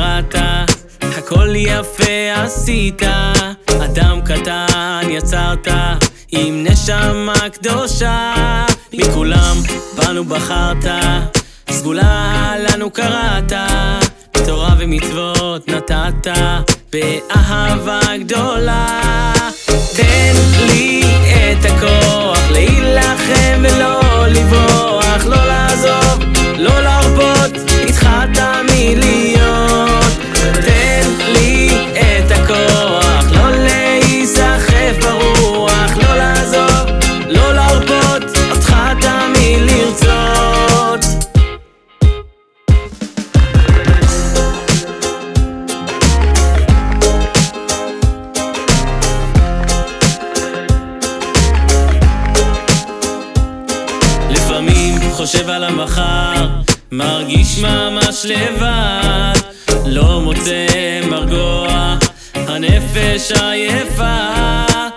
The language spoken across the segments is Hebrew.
קראת, הכל יפה עשית, אדם קטן יצרת, עם נשמה קדושה. מכולם בנו בחרת, סגולה לנו קראת, תורה ומצוות נתת, באהבה גדולה. לפעמים חושב על המחר, מרגיש ממש לבד, לא מוצא מרגוע, הנפש עייפה.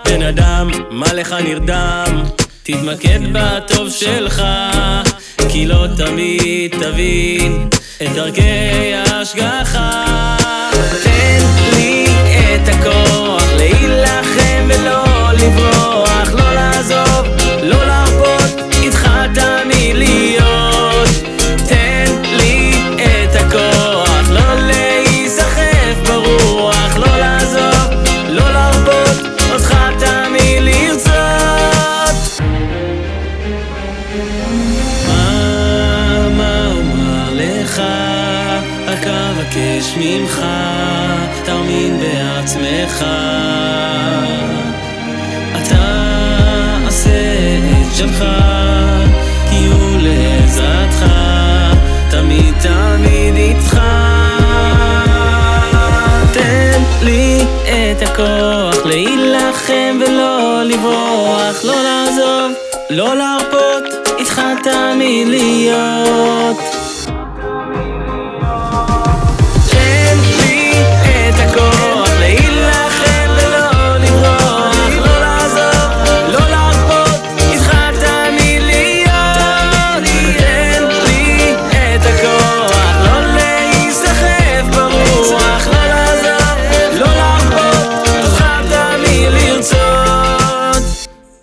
בן אדם, מה לך נרדם? תתמקד בטוב שלך, כי לא תמיד תבין את דרכי ההשגחה. רק אבקש ממך, תאמין בעצמך. אתה עשה את שלך, כי הוא לעזרתך, תמיד תמיד איתך. תן לי את הכוח להילחם ולא לברוח, לא לעזוב, לא להרפות, איתך תמיד להיות.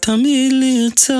tamilta